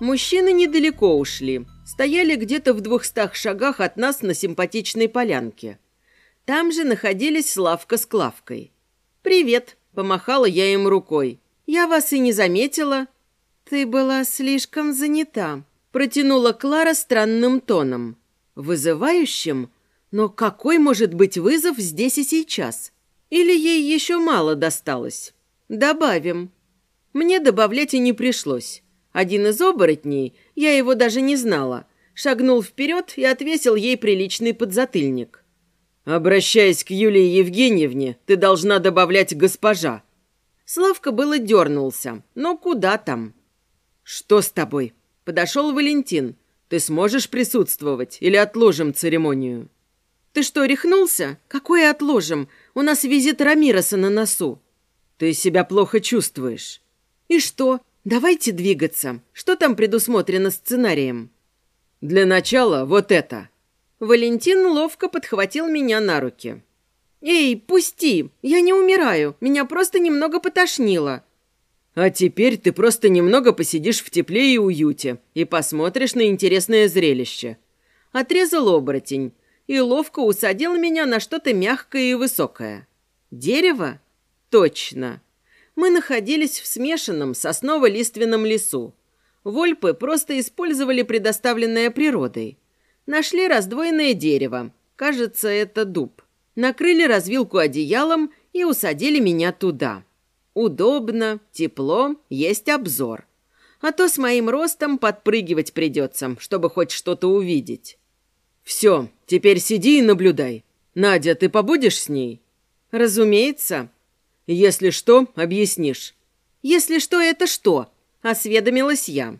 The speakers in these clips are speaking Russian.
Мужчины недалеко ушли. Стояли где-то в двухстах шагах от нас на симпатичной полянке. Там же находились Славка с Клавкой. «Привет», — помахала я им рукой. «Я вас и не заметила». «Ты была слишком занята», — протянула Клара странным тоном. Вызывающим? Но какой может быть вызов здесь и сейчас? Или ей еще мало досталось? Добавим. Мне добавлять и не пришлось. Один из оборотней, я его даже не знала, шагнул вперед и отвесил ей приличный подзатыльник. «Обращаясь к Юлии Евгеньевне, ты должна добавлять «госпожа». Славка было дернулся, но куда там? «Что с тобой?» Подошел Валентин. «Ты сможешь присутствовать или отложим церемонию?» «Ты что, рехнулся? Какое отложим? У нас визит Рамироса на носу». «Ты себя плохо чувствуешь». «И что? Давайте двигаться. Что там предусмотрено сценарием?» «Для начала вот это». Валентин ловко подхватил меня на руки. «Эй, пусти! Я не умираю. Меня просто немного потошнило». «А теперь ты просто немного посидишь в тепле и уюте и посмотришь на интересное зрелище». Отрезал оборотень, и ловко усадил меня на что-то мягкое и высокое. Дерево? Точно. Мы находились в смешанном сосново-лиственном лесу. Вольпы просто использовали предоставленное природой. Нашли раздвоенное дерево. Кажется, это дуб. Накрыли развилку одеялом и усадили меня туда. Удобно, тепло, есть обзор. А то с моим ростом подпрыгивать придется, чтобы хоть что-то увидеть. «Все, теперь сиди и наблюдай. Надя, ты побудешь с ней?» «Разумеется». «Если что, объяснишь». «Если что, это что?» – осведомилась я.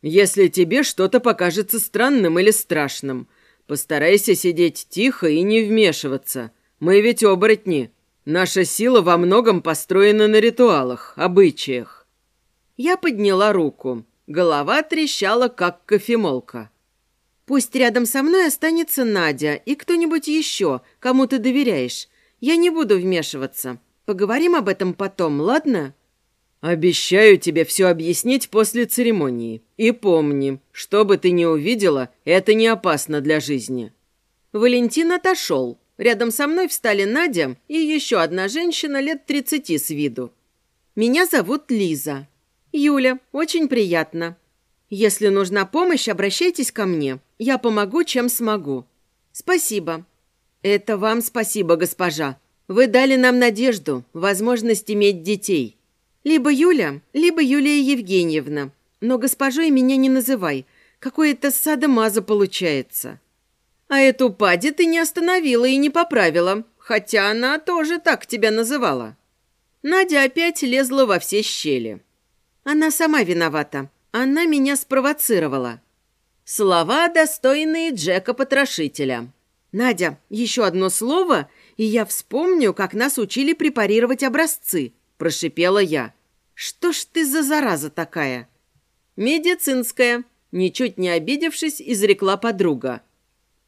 «Если тебе что-то покажется странным или страшным, постарайся сидеть тихо и не вмешиваться. Мы ведь оборотни. Наша сила во многом построена на ритуалах, обычаях». Я подняла руку. Голова трещала, как кофемолка. Пусть рядом со мной останется Надя и кто-нибудь еще, кому ты доверяешь. Я не буду вмешиваться. Поговорим об этом потом, ладно?» «Обещаю тебе все объяснить после церемонии. И помни, что бы ты ни увидела, это не опасно для жизни». Валентин отошел. Рядом со мной встали Надя и еще одна женщина лет тридцати с виду. «Меня зовут Лиза». «Юля, очень приятно. Если нужна помощь, обращайтесь ко мне. Я помогу, чем смогу. Спасибо. Это вам спасибо, госпожа. Вы дали нам надежду, возможность иметь детей. Либо Юля, либо Юлия Евгеньевна. Но госпожой меня не называй. Какое-то садомаза получается. А эту пади ты не остановила и не поправила, хотя она тоже так тебя называла. Надя опять лезла во все щели. Она сама виновата. Она меня спровоцировала. Слова, достойные Джека-потрошителя. «Надя, еще одно слово, и я вспомню, как нас учили препарировать образцы», – прошипела я. «Что ж ты за зараза такая?» «Медицинская», – ничуть не обидевшись, изрекла подруга.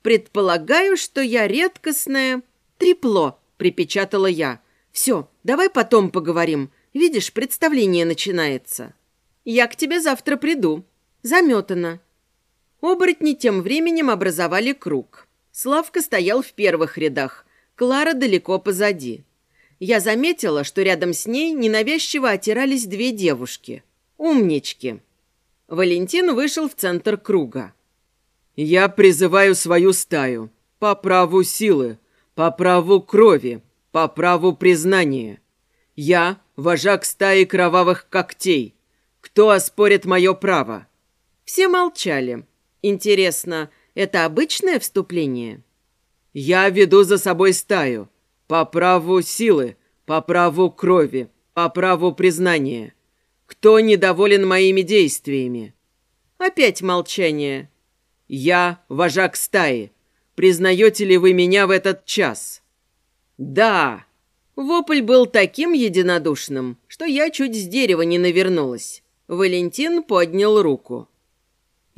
«Предполагаю, что я редкостная...» «Трепло», – припечатала я. «Все, давай потом поговорим. Видишь, представление начинается». «Я к тебе завтра приду». «Заметано. Оборотни тем временем образовали круг. Славка стоял в первых рядах, Клара далеко позади. Я заметила, что рядом с ней ненавязчиво отирались две девушки. Умнички. Валентин вышел в центр круга. «Я призываю свою стаю. По праву силы, по праву крови, по праву признания. Я – вожак стаи кровавых когтей. Кто оспорит мое право?» Все молчали. Интересно, это обычное вступление? Я веду за собой стаю. По праву силы, по праву крови, по праву признания. Кто недоволен моими действиями? Опять молчание. Я вожак стаи. Признаете ли вы меня в этот час? Да. Вопль был таким единодушным, что я чуть с дерева не навернулась. Валентин поднял руку.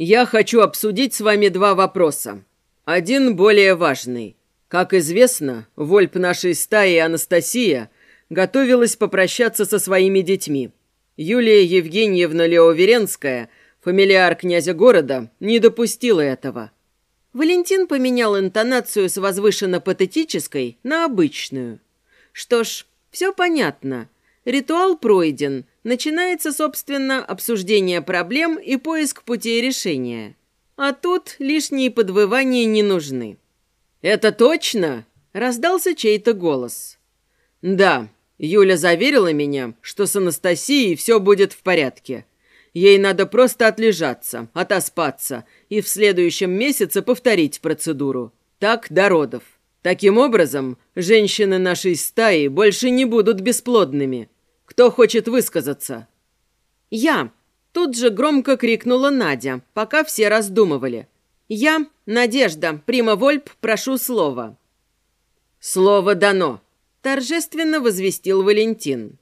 Я хочу обсудить с вами два вопроса. Один более важный. Как известно, вольп нашей стаи Анастасия готовилась попрощаться со своими детьми. Юлия Евгеньевна Леоверенская Фамилиар князя города не допустил этого. Валентин поменял интонацию с возвышенно-патетической на обычную. Что ж, все понятно. Ритуал пройден. Начинается, собственно, обсуждение проблем и поиск путей решения. А тут лишние подвывания не нужны. «Это точно?» – раздался чей-то голос. «Да, Юля заверила меня, что с Анастасией все будет в порядке. Ей надо просто отлежаться, отоспаться и в следующем месяце повторить процедуру. Так до родов. Таким образом, женщины нашей стаи больше не будут бесплодными. Кто хочет высказаться?» «Я!» Тут же громко крикнула Надя, пока все раздумывали. «Я, Надежда, Прима Вольп, прошу слова». «Слово дано!» торжественно возвестил Валентин.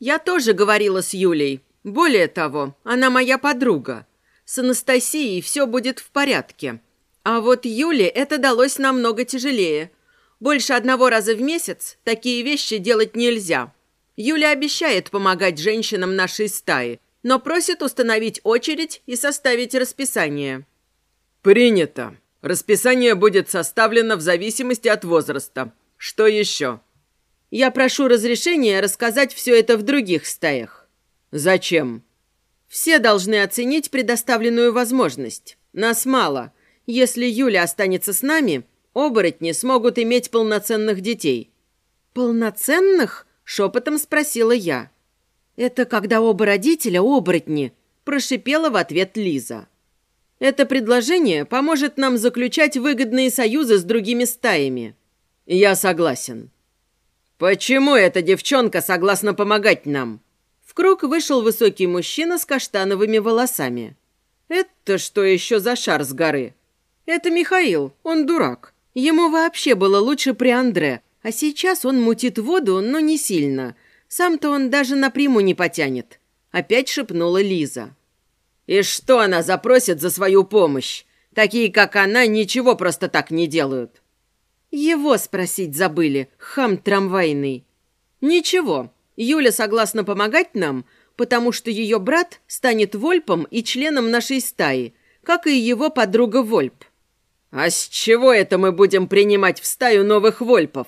«Я тоже говорила с Юлей. Более того, она моя подруга. С Анастасией все будет в порядке. А вот Юле это далось намного тяжелее. Больше одного раза в месяц такие вещи делать нельзя. Юля обещает помогать женщинам нашей стаи, но просит установить очередь и составить расписание». «Принято. Расписание будет составлено в зависимости от возраста. Что еще? Я прошу разрешения рассказать все это в других стаях. Зачем? Все должны оценить предоставленную возможность. Нас мало. Если Юля останется с нами, оборотни смогут иметь полноценных детей. Полноценных? Шепотом спросила я. Это когда оба родителя оборотни, прошипела в ответ Лиза. Это предложение поможет нам заключать выгодные союзы с другими стаями. «Я согласен». «Почему эта девчонка согласна помогать нам?» В круг вышел высокий мужчина с каштановыми волосами. «Это что еще за шар с горы?» «Это Михаил, он дурак. Ему вообще было лучше при Андре, а сейчас он мутит воду, но не сильно. Сам-то он даже на приму не потянет», — опять шепнула Лиза. «И что она запросит за свою помощь? Такие, как она, ничего просто так не делают». Его спросить забыли, хам трамвайный. Ничего, Юля согласна помогать нам, потому что ее брат станет Вольпом и членом нашей стаи, как и его подруга Вольп. А с чего это мы будем принимать в стаю новых Вольпов?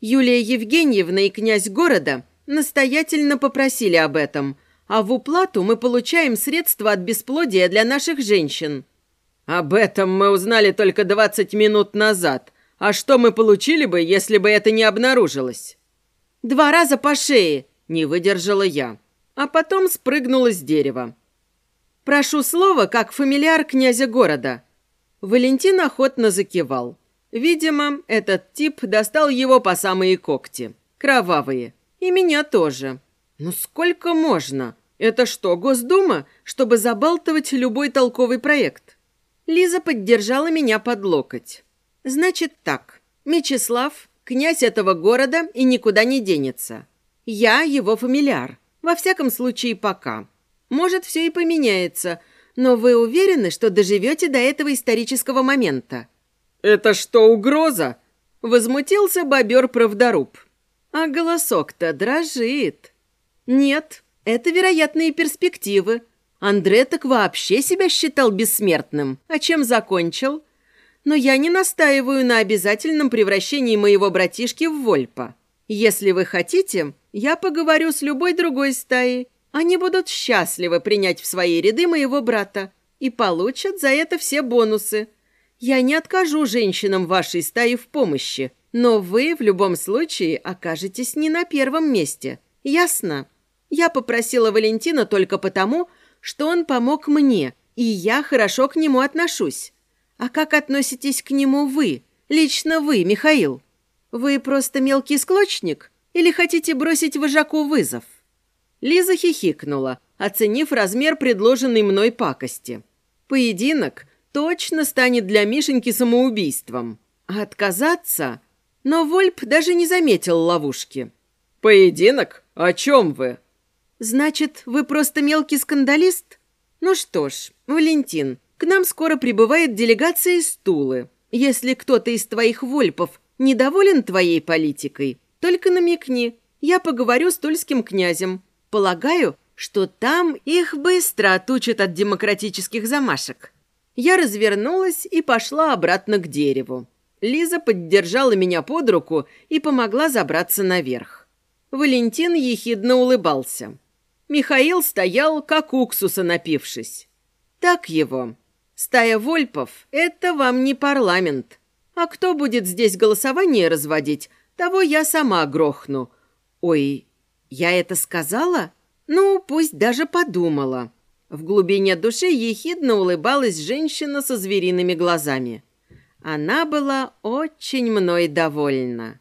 Юлия Евгеньевна и князь города настоятельно попросили об этом, а в уплату мы получаем средства от бесплодия для наших женщин. Об этом мы узнали только 20 минут назад – а что мы получили бы, если бы это не обнаружилось? Два раза по шее, не выдержала я, а потом спрыгнула с дерева. Прошу слова, как фамильяр князя города. Валентин охотно закивал. Видимо, этот тип достал его по самые когти. Кровавые. И меня тоже. Ну сколько можно? Это что, Госдума, чтобы забалтывать любой толковый проект? Лиза поддержала меня под локоть. Значит так, Мечислав – князь этого города и никуда не денется. Я его фамильяр. Во всяком случае, пока. Может, все и поменяется, но вы уверены, что доживете до этого исторического момента? «Это что, угроза?» – возмутился бобер-правдоруб. А голосок-то дрожит. Нет, это вероятные перспективы. Андре так вообще себя считал бессмертным. А чем закончил? но я не настаиваю на обязательном превращении моего братишки в Вольпа. Если вы хотите, я поговорю с любой другой стаей. Они будут счастливы принять в свои ряды моего брата и получат за это все бонусы. Я не откажу женщинам вашей стаи в помощи, но вы в любом случае окажетесь не на первом месте. Ясно? Я попросила Валентина только потому, что он помог мне, и я хорошо к нему отношусь. А как относитесь к нему вы? Лично вы, Михаил? Вы просто мелкий склочник? Или хотите бросить вожаку вызов?» Лиза хихикнула, оценив размер предложенной мной пакости. «Поединок точно станет для Мишеньки самоубийством. А отказаться...» Но Вольп даже не заметил ловушки. «Поединок? О чем вы?» «Значит, вы просто мелкий скандалист? Ну что ж, Валентин, к нам скоро прибывает делегация из Тулы. Если кто-то из твоих вольпов недоволен твоей политикой, только намекни. Я поговорю с тульским князем. Полагаю, что там их быстро отучат от демократических замашек. Я развернулась и пошла обратно к дереву. Лиза поддержала меня под руку и помогла забраться наверх. Валентин ехидно улыбался. Михаил стоял, как уксуса напившись. Так его. Стая вольпов – это вам не парламент. А кто будет здесь голосование разводить, того я сама грохну. Ой, я это сказала? Ну, пусть даже подумала. В глубине души ехидно улыбалась женщина со звериными глазами. Она была очень мной довольна.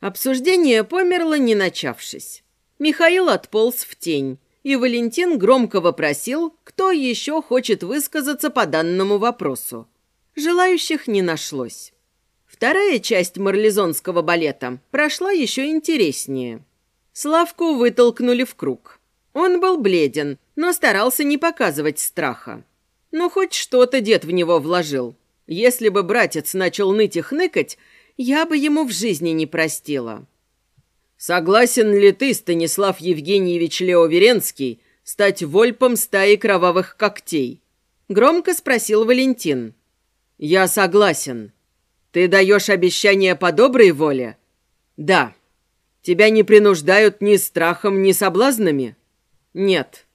Обсуждение померло, не начавшись. Михаил отполз в тень, и Валентин громко вопросил, кто еще хочет высказаться по данному вопросу. Желающих не нашлось. Вторая часть марлезонского балета прошла еще интереснее. Славку вытолкнули в круг. Он был бледен, но старался не показывать страха. Ну, хоть что-то дед в него вложил. Если бы братец начал ныть и хныкать, я бы ему в жизни не простила. «Согласен ли ты, Станислав Евгеньевич Леоверенский, стать вольпом стаи кровавых когтей?» Громко спросил Валентин. «Я согласен. Ты даешь обещание по доброй воле?» «Да». «Тебя не принуждают ни страхом, ни соблазнами?» Нет.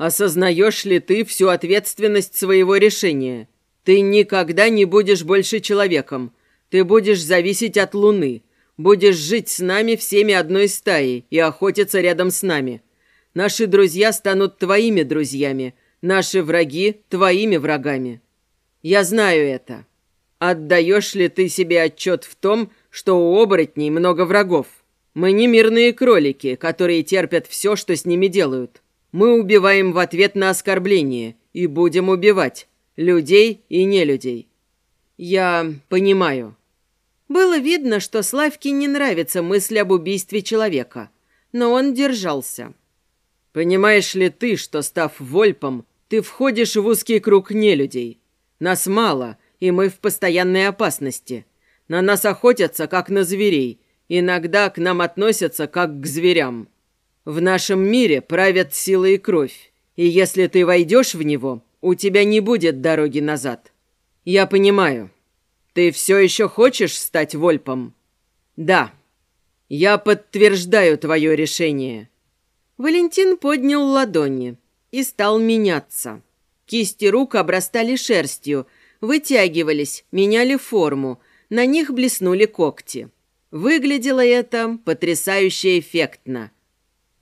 Осознаешь ли ты всю ответственность своего решения? Ты никогда не будешь больше человеком. Ты будешь зависеть от Луны. Будешь жить с нами всеми одной стаей и охотиться рядом с нами. Наши друзья станут твоими друзьями. Наши враги – твоими врагами. Я знаю это. Отдаешь ли ты себе отчет в том, что у оборотней много врагов? Мы не мирные кролики, которые терпят все, что с ними делают. Мы убиваем в ответ на оскорбление и будем убивать людей и нелюдей. Я понимаю. Было видно, что Славке не нравится мысль об убийстве человека, но он держался. Понимаешь ли ты, что, став вольпом, ты входишь в узкий круг нелюдей? Нас мало, и мы в постоянной опасности. На нас охотятся, как на зверей, Иногда к нам относятся как к зверям. В нашем мире правят сила и кровь, и если ты войдешь в него, у тебя не будет дороги назад. Я понимаю. Ты все еще хочешь стать вольпом? Да. Я подтверждаю твое решение. Валентин поднял ладони и стал меняться. Кисти рук обрастали шерстью, вытягивались, меняли форму, на них блеснули когти. Выглядело это потрясающе эффектно.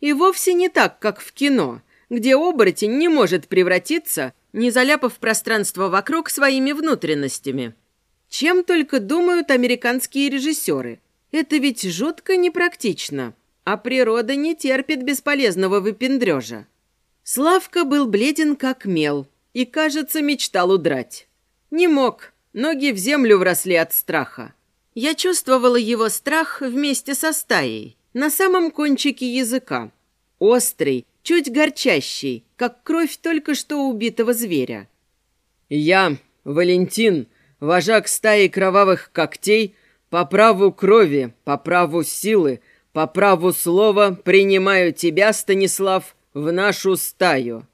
И вовсе не так, как в кино, где оборотень не может превратиться, не заляпав пространство вокруг своими внутренностями. Чем только думают американские режиссеры. Это ведь жутко непрактично, а природа не терпит бесполезного выпендрежа. Славка был бледен как мел и, кажется, мечтал удрать. Не мог, ноги в землю вросли от страха. Я чувствовала его страх вместе со стаей, на самом кончике языка. Острый, чуть горчащий, как кровь только что убитого зверя. «Я, Валентин, вожак стаи кровавых когтей, по праву крови, по праву силы, по праву слова принимаю тебя, Станислав, в нашу стаю».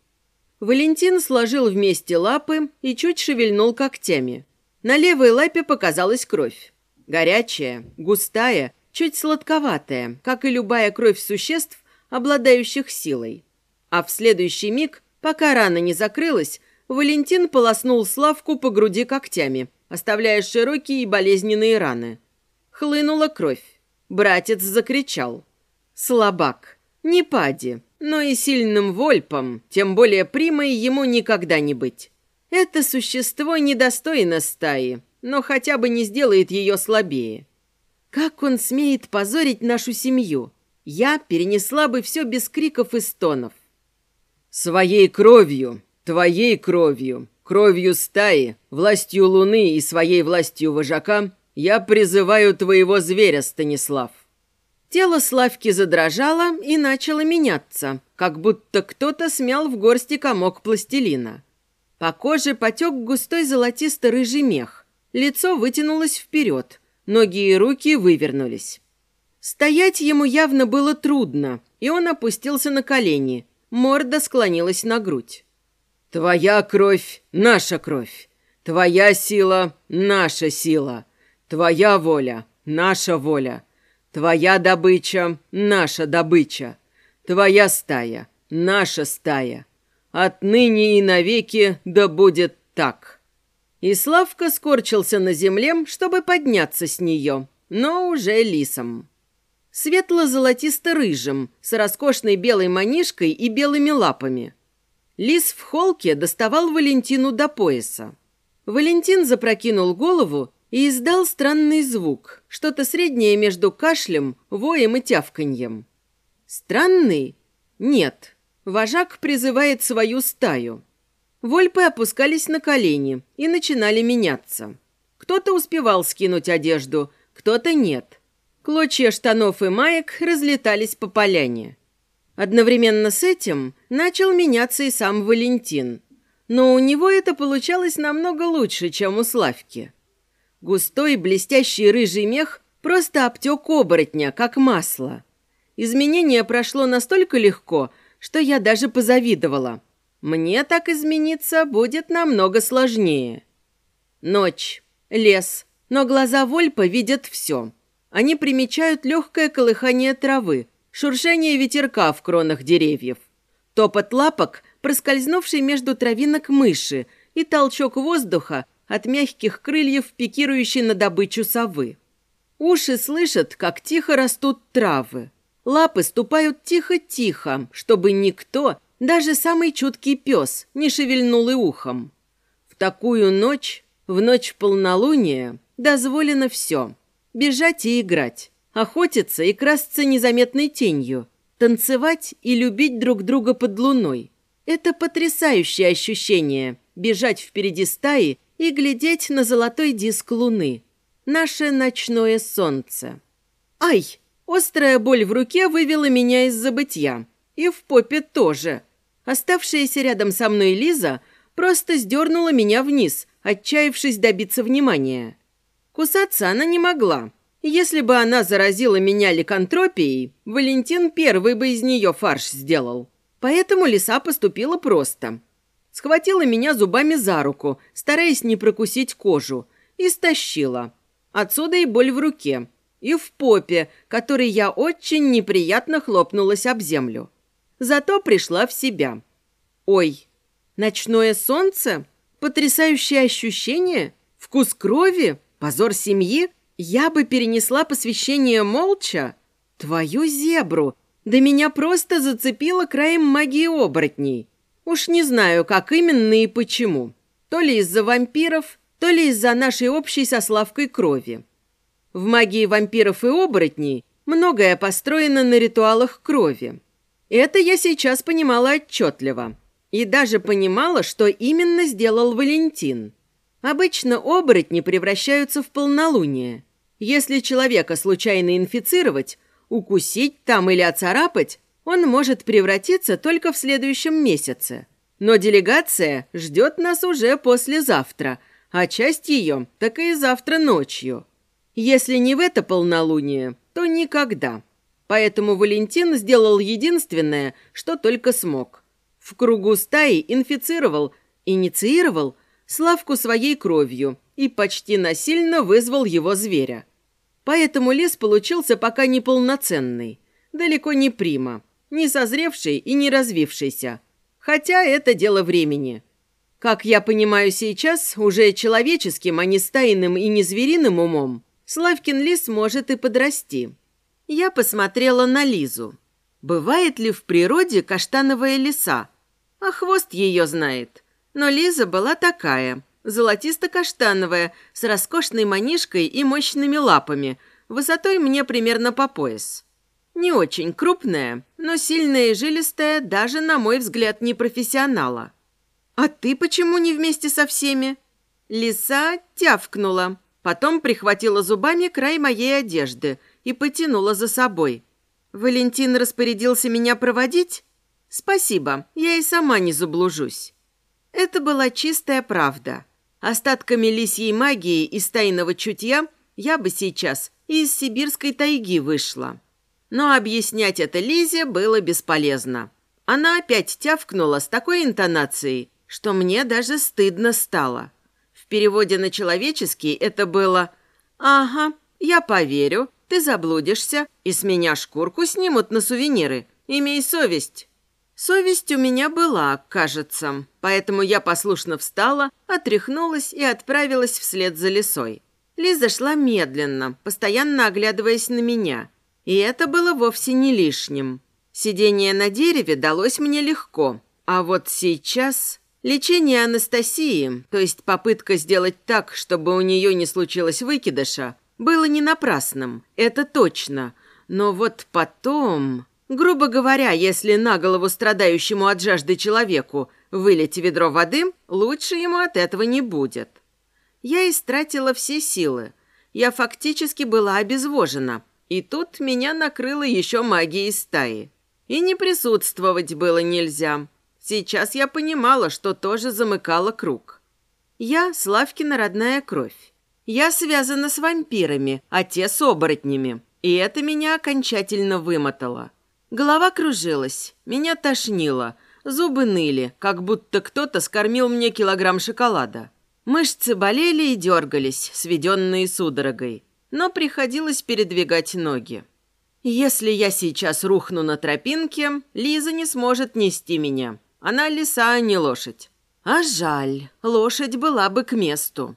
Валентин сложил вместе лапы и чуть шевельнул когтями. На левой лапе показалась кровь. Горячая, густая, чуть сладковатая, как и любая кровь существ, обладающих силой. А в следующий миг, пока рана не закрылась, Валентин полоснул Славку по груди когтями, оставляя широкие и болезненные раны. Хлынула кровь. Братец закричал. «Слабак! Не пади, но и сильным вольпом, тем более примой, ему никогда не быть. Это существо недостойно стаи, но хотя бы не сделает ее слабее. Как он смеет позорить нашу семью? Я перенесла бы все без криков и стонов. Своей кровью, твоей кровью, кровью стаи, властью луны и своей властью вожака я призываю твоего зверя, Станислав. Тело Славки задрожало и начало меняться, как будто кто-то смял в горсти комок пластилина. По коже потек густой золотисто-рыжий мех. Лицо вытянулось вперед, ноги и руки вывернулись. Стоять ему явно было трудно, и он опустился на колени. Морда склонилась на грудь. «Твоя кровь – наша кровь. Твоя сила – наша сила. Твоя воля – наша воля. Твоя добыча – наша добыча. Твоя стая – наша стая. Отныне и навеки да будет так». И Славка скорчился на земле, чтобы подняться с нее, но уже лисом. Светло-золотисто-рыжим, с роскошной белой манишкой и белыми лапами. Лис в холке доставал Валентину до пояса. Валентин запрокинул голову и издал странный звук, что-то среднее между кашлем, воем и тявканьем. Странный? Нет. Вожак призывает свою стаю. Вольпы опускались на колени и начинали меняться. Кто-то успевал скинуть одежду, кто-то нет. Клочья штанов и маек разлетались по поляне. Одновременно с этим начал меняться и сам Валентин. Но у него это получалось намного лучше, чем у Славки. Густой блестящий рыжий мех просто обтек оборотня, как масло. Изменение прошло настолько легко, что я даже позавидовала – мне так измениться будет намного сложнее. Ночь, лес, но глаза Вольпа видят все. Они примечают легкое колыхание травы, шуршание ветерка в кронах деревьев, топот лапок, проскользнувший между травинок мыши, и толчок воздуха от мягких крыльев, пикирующей на добычу совы. Уши слышат, как тихо растут травы. Лапы ступают тихо-тихо, чтобы никто даже самый чуткий пес не шевельнул и ухом. В такую ночь, в ночь полнолуния, дозволено все. Бежать и играть, охотиться и красться незаметной тенью, танцевать и любить друг друга под луной. Это потрясающее ощущение – бежать впереди стаи и глядеть на золотой диск луны. Наше ночное солнце. Ай! Острая боль в руке вывела меня из забытья. И в попе тоже. Оставшаяся рядом со мной Лиза просто сдернула меня вниз, отчаявшись добиться внимания. Кусаться она не могла. Если бы она заразила меня ликантропией, Валентин первый бы из нее фарш сделал. Поэтому лиса поступила просто. Схватила меня зубами за руку, стараясь не прокусить кожу, и стащила. Отсюда и боль в руке, и в попе, которой я очень неприятно хлопнулась об землю. Зато пришла в себя. Ой, ночное солнце? Потрясающее ощущение? Вкус крови? Позор семьи? Я бы перенесла посвящение молча? Твою зебру! Да меня просто зацепило краем магии оборотней. Уж не знаю, как именно и почему. То ли из-за вампиров, то ли из-за нашей общей со Славкой крови. В магии вампиров и оборотней многое построено на ритуалах крови. Это я сейчас понимала отчетливо. И даже понимала, что именно сделал Валентин. Обычно оборотни превращаются в полнолуние. Если человека случайно инфицировать, укусить там или оцарапать, он может превратиться только в следующем месяце. Но делегация ждет нас уже послезавтра, а часть ее так и завтра ночью. Если не в это полнолуние, то никогда. Поэтому Валентин сделал единственное, что только смог. В кругу стаи инфицировал, инициировал Славку своей кровью и почти насильно вызвал его зверя. Поэтому лес получился пока неполноценный, далеко не прима, не созревший и не развившийся. Хотя это дело времени. Как я понимаю сейчас, уже человеческим, а не стайным и не звериным умом, Славкин лис может и подрасти – я посмотрела на Лизу. Бывает ли в природе каштановая лиса? А хвост ее знает. Но Лиза была такая, золотисто-каштановая, с роскошной манишкой и мощными лапами, высотой мне примерно по пояс. Не очень крупная, но сильная и жилистая, даже, на мой взгляд, не профессионала. «А ты почему не вместе со всеми?» Лиса тявкнула, потом прихватила зубами край моей одежды – и потянула за собой. «Валентин распорядился меня проводить?» «Спасибо, я и сама не заблужусь». Это была чистая правда. Остатками лисьей магии и стайного чутья я бы сейчас из сибирской тайги вышла. Но объяснять это Лизе было бесполезно. Она опять тявкнула с такой интонацией, что мне даже стыдно стало. В переводе на человеческий это было «Ага, я поверю, ты заблудишься, и с меня шкурку снимут на сувениры. Имей совесть». Совесть у меня была, кажется, поэтому я послушно встала, отряхнулась и отправилась вслед за лесой. Лиза шла медленно, постоянно оглядываясь на меня. И это было вовсе не лишним. Сидение на дереве далось мне легко. А вот сейчас... Лечение Анастасии, то есть попытка сделать так, чтобы у нее не случилось выкидыша, было не напрасным, это точно. Но вот потом... Грубо говоря, если на голову страдающему от жажды человеку вылить ведро воды, лучше ему от этого не будет. Я истратила все силы. Я фактически была обезвожена. И тут меня накрыло еще магией стаи. И не присутствовать было нельзя. Сейчас я понимала, что тоже замыкала круг. Я Славкина родная кровь. Я связана с вампирами, а те с оборотнями. И это меня окончательно вымотало. Голова кружилась, меня тошнило, зубы ныли, как будто кто-то скормил мне килограмм шоколада. Мышцы болели и дергались, сведенные судорогой, но приходилось передвигать ноги. Если я сейчас рухну на тропинке, Лиза не сможет нести меня. Она лиса, а не лошадь. А жаль, лошадь была бы к месту.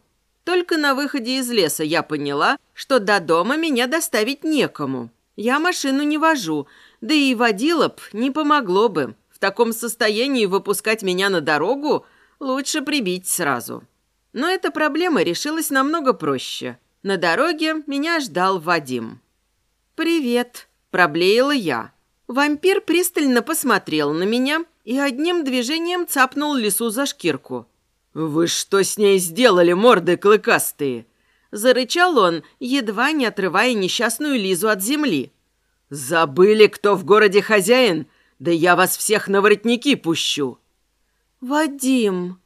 Только на выходе из леса я поняла, что до дома меня доставить некому. Я машину не вожу, да и водила б не помогло бы. В таком состоянии выпускать меня на дорогу лучше прибить сразу. Но эта проблема решилась намного проще. На дороге меня ждал Вадим. «Привет», – проблеяла я. Вампир пристально посмотрел на меня и одним движением цапнул лису за шкирку. «Вы что с ней сделали, морды клыкастые?» Зарычал он, едва не отрывая несчастную Лизу от земли. «Забыли, кто в городе хозяин? Да я вас всех на воротники пущу!» «Вадим!»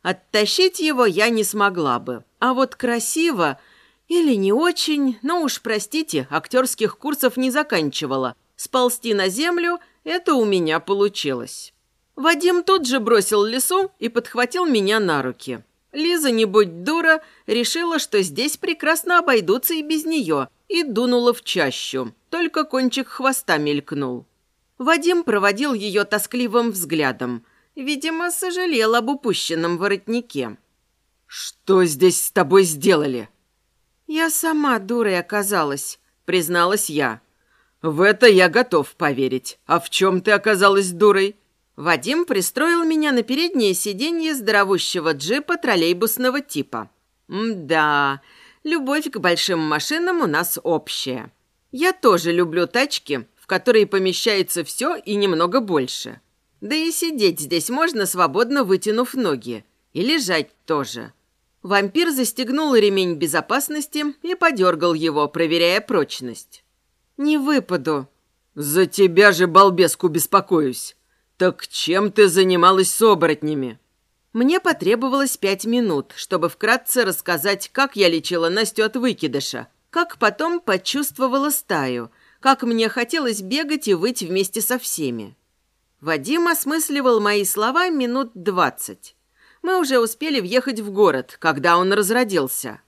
Оттащить его я не смогла бы. А вот красиво или не очень, но уж, простите, актерских курсов не заканчивала. Сползти на землю – это у меня получилось. Вадим тут же бросил лесу и подхватил меня на руки. Лиза, не будь дура, решила, что здесь прекрасно обойдутся и без нее – и дунула в чащу. Только кончик хвоста мелькнул. Вадим проводил ее тоскливым взглядом. Видимо, сожалел об упущенном воротнике. «Что здесь с тобой сделали?» «Я сама дурой оказалась», — призналась я. «В это я готов поверить. А в чем ты оказалась дурой?» Вадим пристроил меня на переднее сиденье здоровущего джипа троллейбусного типа. «М-да, любовь к большим машинам у нас общая. Я тоже люблю тачки, в которые помещается все и немного больше. Да и сидеть здесь можно, свободно вытянув ноги. И лежать тоже. Вампир застегнул ремень безопасности и подергал его, проверяя прочность. «Не выпаду». «За тебя же, балбеску, беспокоюсь. Так чем ты занималась с оборотнями?» Мне потребовалось пять минут, чтобы вкратце рассказать, как я лечила Настю от выкидыша, как потом почувствовала стаю, как мне хотелось бегать и выть вместе со всеми. Вадим осмысливал мои слова минут двадцать. Мы уже успели въехать в город, когда он разродился.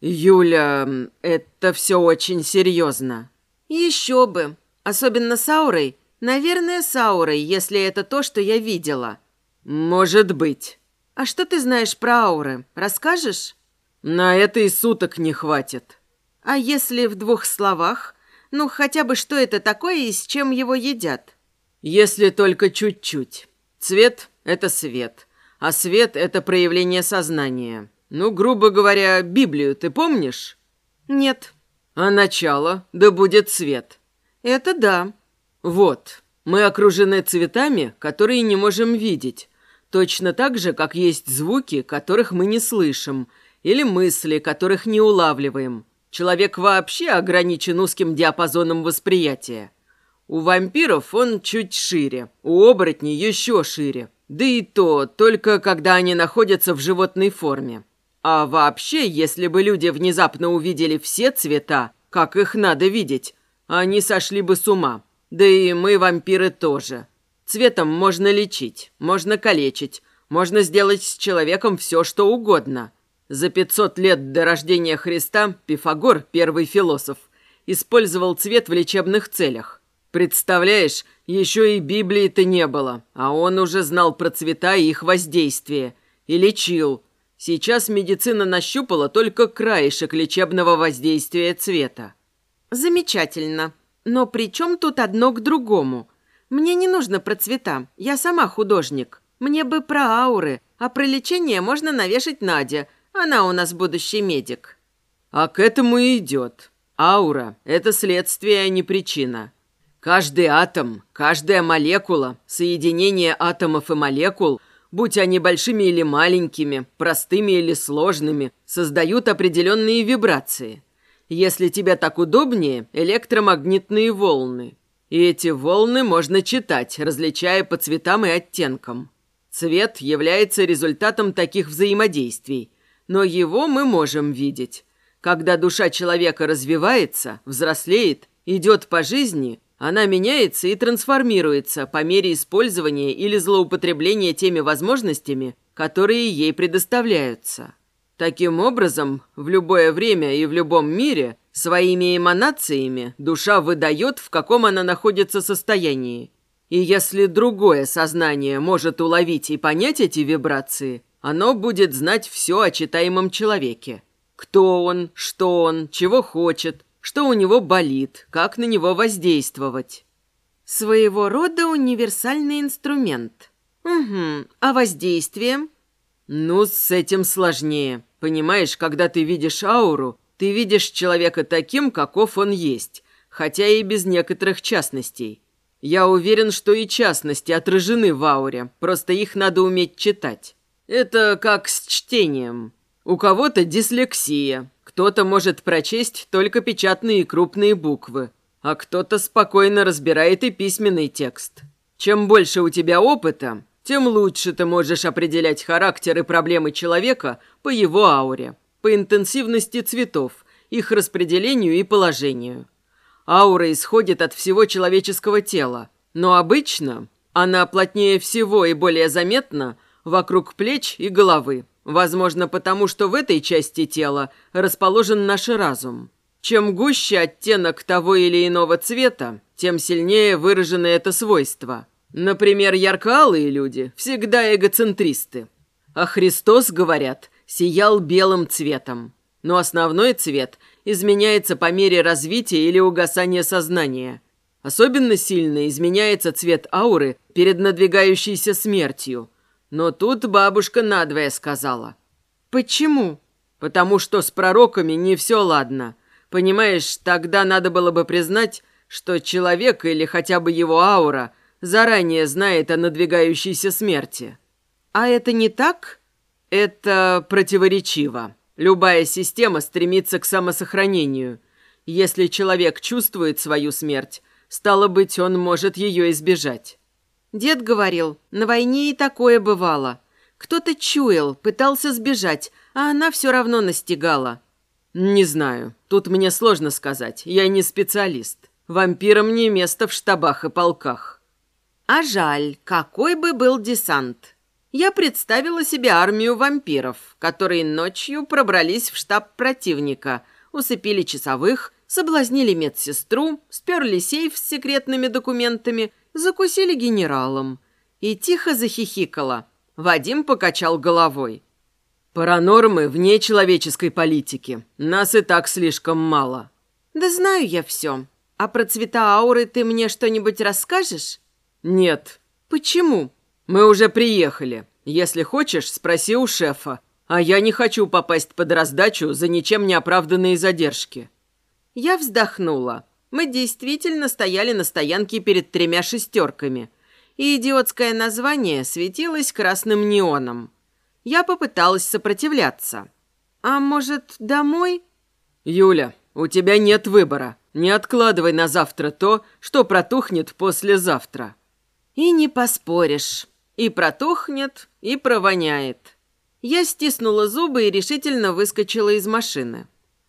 «Юля, это все очень серьезно». «Еще бы. Особенно с Аурой. Наверное, с Аурой, если это то, что я видела». «Может быть». «А что ты знаешь про ауры? Расскажешь?» «На это и суток не хватит». «А если в двух словах? Ну, хотя бы что это такое и с чем его едят?» «Если только чуть-чуть. Цвет – это свет, а свет – это проявление сознания. Ну, грубо говоря, Библию ты помнишь?» «Нет». «А начало? Да будет свет». «Это да». «Вот, мы окружены цветами, которые не можем видеть» Точно так же, как есть звуки, которых мы не слышим, или мысли, которых не улавливаем. Человек вообще ограничен узким диапазоном восприятия. У вампиров он чуть шире, у оборотней еще шире. Да и то, только когда они находятся в животной форме. А вообще, если бы люди внезапно увидели все цвета, как их надо видеть, Они сошли бы с ума. Да и мы, вампиры, тоже. Цветом можно лечить, можно калечить, можно сделать с человеком все, что угодно. За 500 лет до рождения Христа Пифагор, первый философ, использовал цвет в лечебных целях. Представляешь, еще и Библии-то не было, а он уже знал про цвета и их воздействие. И лечил. Сейчас медицина нащупала только краешек лечебного воздействия цвета. Замечательно. Но при чем тут одно к другому? Мне не нужно про цвета, я сама художник. Мне бы про ауры, а про лечение можно навешать Надя. Она у нас будущий медик. А к этому и идет. Аура – это следствие, а не причина. Каждый атом, каждая молекула, соединение атомов и молекул, будь они большими или маленькими, простыми или сложными, создают определенные вибрации. Если тебе так удобнее, электромагнитные волны. И эти волны можно читать, различая по цветам и оттенкам. Цвет является результатом таких взаимодействий, но его мы можем видеть. Когда душа человека развивается, взрослеет, идет по жизни, она меняется и трансформируется по мере использования или злоупотребления теми возможностями, которые ей предоставляются. Таким образом, в любое время и в любом мире своими эманациями душа выдает, в каком она находится состоянии. И если другое сознание может уловить и понять эти вибрации, оно будет знать все о читаемом человеке. Кто он, что он, чего хочет, что у него болит, как на него воздействовать. Своего рода универсальный инструмент. Угу. А воздействие? Ну, с этим сложнее. Понимаешь, когда ты видишь ауру, ты видишь человека таким, каков он есть, хотя и без некоторых частностей. Я уверен, что и частности отражены в ауре, просто их надо уметь читать. Это как с чтением. У кого-то дислексия, кто-то может прочесть только печатные и крупные буквы, а кто-то спокойно разбирает и письменный текст. Чем больше у тебя опыта, тем лучше ты можешь определять характер и проблемы человека по его ауре, по интенсивности цветов, их распределению и положению. Аура исходит от всего человеческого тела, но обычно она плотнее всего и более заметна вокруг плеч и головы. Возможно, потому что в этой части тела расположен наш разум. Чем гуще оттенок того или иного цвета, тем сильнее выражено это свойство. Например, ярко-алые люди всегда эгоцентристы. А Христос, говорят, сиял белым цветом. Но основной цвет изменяется по мере развития или угасания сознания. Особенно сильно изменяется цвет ауры перед надвигающейся смертью – но тут бабушка надвое сказала. «Почему?» «Потому что с пророками не все ладно. Понимаешь, тогда надо было бы признать, что человек или хотя бы его аура заранее знает о надвигающейся смерти». «А это не так?» «Это противоречиво. Любая система стремится к самосохранению. Если человек чувствует свою смерть, стало быть, он может ее избежать». Дед говорил, на войне и такое бывало. Кто-то чуял, пытался сбежать, а она все равно настигала. Не знаю, тут мне сложно сказать, я не специалист. Вампирам не место в штабах и полках. А жаль, какой бы был десант. Я представила себе армию вампиров, которые ночью пробрались в штаб противника, усыпили часовых, соблазнили медсестру, сперли сейф с секретными документами закусили генералом. И тихо захихикала. Вадим покачал головой. «Паранормы вне человеческой политики. Нас и так слишком мало». «Да знаю я все. А про цвета ауры ты мне что-нибудь расскажешь?» «Нет». «Почему?» «Мы уже приехали. Если хочешь, спроси у шефа. А я не хочу попасть под раздачу за ничем не оправданные задержки». Я вздохнула. Мы действительно стояли на стоянке перед тремя шестерками, и идиотское название светилось красным неоном. Я попыталась сопротивляться. «А может, домой?» «Юля, у тебя нет выбора. Не откладывай на завтра то, что протухнет послезавтра». «И не поспоришь. И протухнет, и провоняет». Я стиснула зубы и решительно выскочила из машины.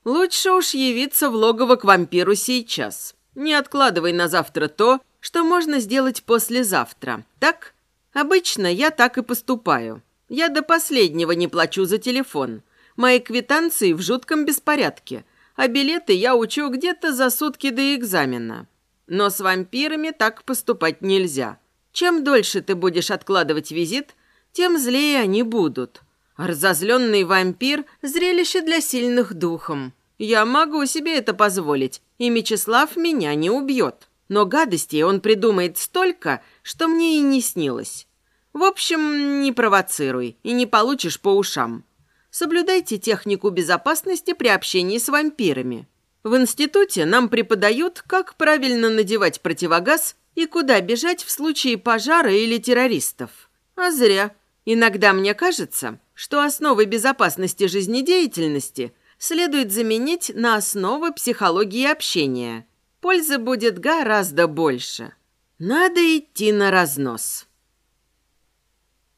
Лучше уж явиться в логово к вампиру сейчас. Не откладывай на завтра то, что можно сделать послезавтра, так? Обычно я так и поступаю. Я до последнего не плачу за телефон. Мои квитанции в жутком беспорядке, а билеты я учу где-то за сутки до экзамена. Но с вампирами так поступать нельзя. Чем дольше ты будешь откладывать визит, тем злее они будут. Разозленный вампир – зрелище для сильных духом. Я могу себе это позволить, и Мечислав меня не убьет. Но гадостей он придумает столько, что мне и не снилось. В общем, не провоцируй, и не получишь по ушам. Соблюдайте технику безопасности при общении с вампирами. В институте нам преподают, как правильно надевать противогаз и куда бежать в случае пожара или террористов. А зря. Иногда мне кажется, что основы безопасности жизнедеятельности следует заменить на основы психологии общения. Пользы будет гораздо больше. Надо идти на разнос.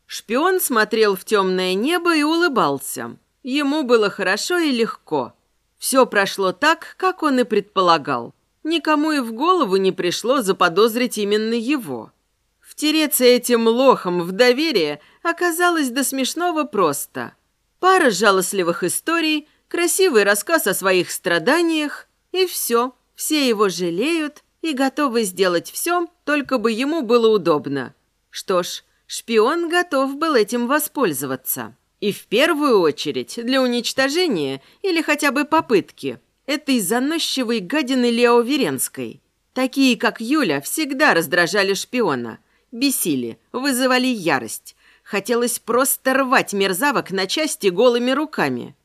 Шпион смотрел в темное небо и улыбался. Ему было хорошо и легко. Все прошло так, как он и предполагал. Никому и в голову не пришло заподозрить именно его. Втереться этим лохом в доверие оказалось до смешного просто. Пара жалостливых историй, красивый рассказ о своих страданиях, и все. Все его жалеют и готовы сделать все, только бы ему было удобно. Что ж, шпион готов был этим воспользоваться. И в первую очередь для уничтожения или хотя бы попытки этой заносчивой гадины Лео Веренской. Такие, как Юля, всегда раздражали шпиона, бесили, вызывали ярость, Хотелось просто рвать мерзавок на части голыми руками.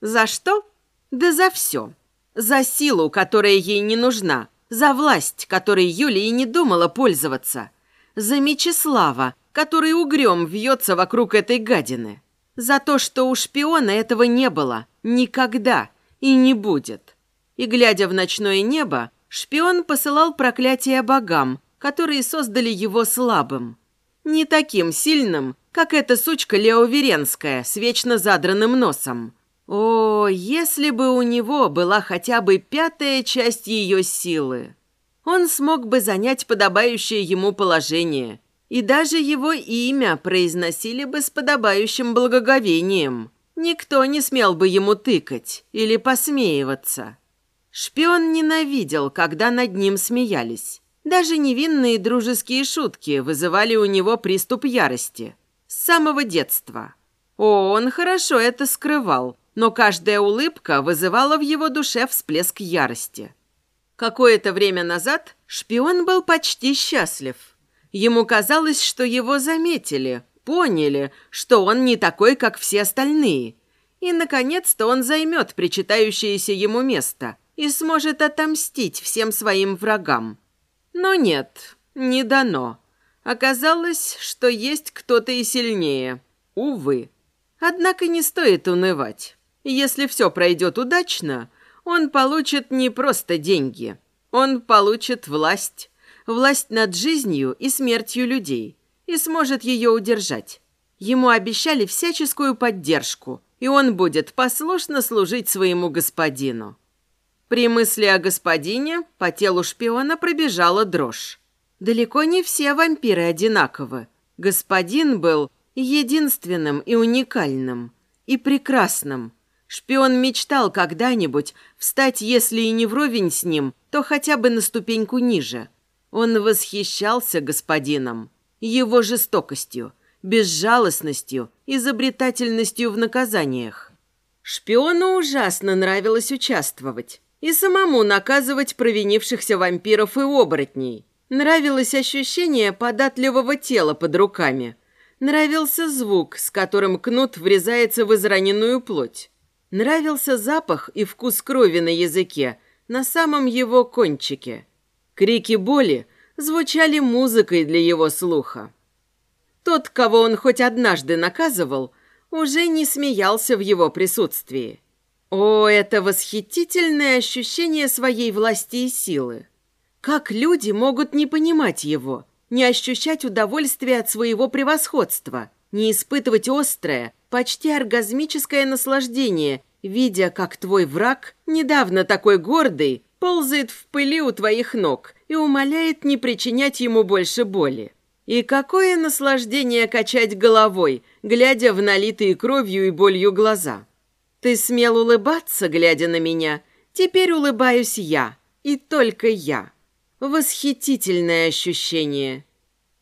За что? Да за все. За силу, которая ей не нужна. За власть, которой Юля и не думала пользоваться. За Мечислава, который угрём вьется вокруг этой гадины. За то, что у шпиона этого не было. Никогда. И не будет. И, глядя в ночное небо, шпион посылал проклятия богам, которые создали его слабым. Не таким сильным, как эта сучка Лео Веренская с вечно задранным носом. О, если бы у него была хотя бы пятая часть ее силы. Он смог бы занять подобающее ему положение, и даже его имя произносили бы с подобающим благоговением. Никто не смел бы ему тыкать или посмеиваться. Шпион ненавидел, когда над ним смеялись. Даже невинные дружеские шутки вызывали у него приступ ярости – с самого детства. О, он хорошо это скрывал, но каждая улыбка вызывала в его душе всплеск ярости. Какое-то время назад шпион был почти счастлив. Ему казалось, что его заметили, поняли, что он не такой, как все остальные. И, наконец-то, он займет причитающееся ему место и сможет отомстить всем своим врагам. Но нет, не дано. Оказалось, что есть кто-то и сильнее. Увы. Однако не стоит унывать. Если все пройдет удачно, он получит не просто деньги. Он получит власть. Власть над жизнью и смертью людей. И сможет ее удержать. Ему обещали всяческую поддержку, и он будет послушно служить своему господину. При мысли о господине по телу шпиона пробежала дрожь. Далеко не все вампиры одинаковы. Господин был единственным и уникальным, и прекрасным. Шпион мечтал когда-нибудь встать, если и не вровень с ним, то хотя бы на ступеньку ниже. Он восхищался господином, его жестокостью, безжалостностью, изобретательностью в наказаниях. Шпиону ужасно нравилось участвовать и самому наказывать провинившихся вампиров и оборотней. Нравилось ощущение податливого тела под руками. Нравился звук, с которым кнут врезается в израненную плоть. Нравился запах и вкус крови на языке, на самом его кончике. Крики боли звучали музыкой для его слуха. Тот, кого он хоть однажды наказывал, уже не смеялся в его присутствии. О, это восхитительное ощущение своей власти и силы! Как люди могут не понимать его, не ощущать удовольствия от своего превосходства, не испытывать острое, почти оргазмическое наслаждение, видя, как твой враг, недавно такой гордый, ползает в пыли у твоих ног и умоляет не причинять ему больше боли. И какое наслаждение качать головой, глядя в налитые кровью и болью глаза. Ты смел улыбаться, глядя на меня. Теперь улыбаюсь я, и только я. Восхитительное ощущение.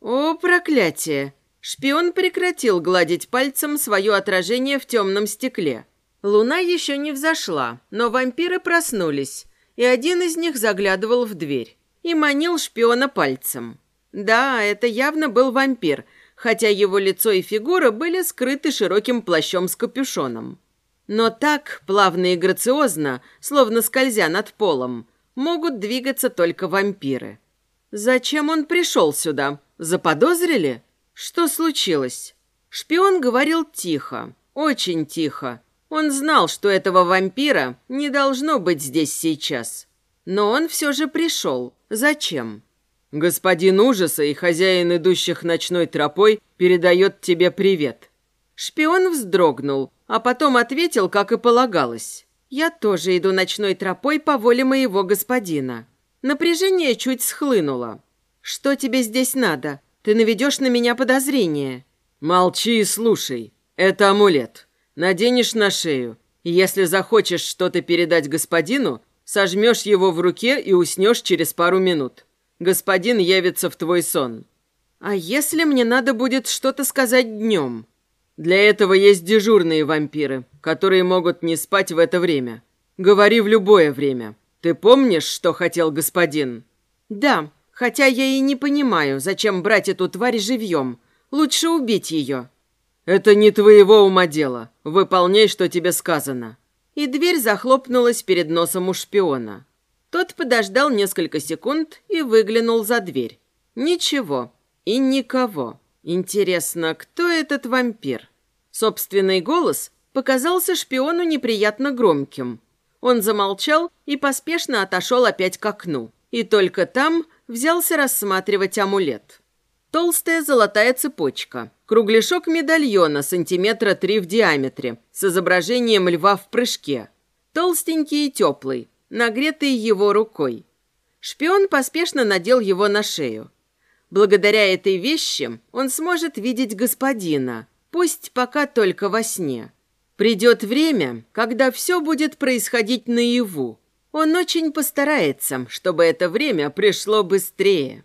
О, проклятие! Шпион прекратил гладить пальцем свое отражение в темном стекле. Луна еще не взошла, но вампиры проснулись, и один из них заглядывал в дверь и манил шпиона пальцем. Да, это явно был вампир, хотя его лицо и фигура были скрыты широким плащом с капюшоном. Но так, плавно и грациозно, словно скользя над полом, могут двигаться только вампиры. Зачем он пришел сюда? Заподозрили? Что случилось? Шпион говорил тихо, очень тихо. Он знал, что этого вампира не должно быть здесь сейчас. Но он все же пришел. Зачем? «Господин ужаса и хозяин идущих ночной тропой передает тебе привет». Шпион вздрогнул, а потом ответил, как и полагалось. «Я тоже иду ночной тропой по воле моего господина». Напряжение чуть схлынуло. «Что тебе здесь надо? Ты наведешь на меня подозрение». «Молчи и слушай. Это амулет. Наденешь на шею. Если захочешь что-то передать господину, сожмешь его в руке и уснешь через пару минут господин явится в твой сон. А если мне надо будет что-то сказать днем? Для этого есть дежурные вампиры, которые могут не спать в это время. Говори в любое время. Ты помнишь, что хотел господин? Да, хотя я и не понимаю, зачем брать эту тварь живьем. Лучше убить ее. Это не твоего ума дело. Выполняй, что тебе сказано. И дверь захлопнулась перед носом у шпиона. Тот подождал несколько секунд и выглянул за дверь. Ничего и никого. Интересно, кто этот вампир? Собственный голос показался шпиону неприятно громким. Он замолчал и поспешно отошел опять к окну. И только там взялся рассматривать амулет. Толстая золотая цепочка, кругляшок медальона сантиметра три в диаметре с изображением льва в прыжке. Толстенький и теплый, нагретый его рукой. Шпион поспешно надел его на шею. Благодаря этой вещи он сможет видеть господина, пусть пока только во сне. Придет время, когда все будет происходить наяву. Он очень постарается, чтобы это время пришло быстрее.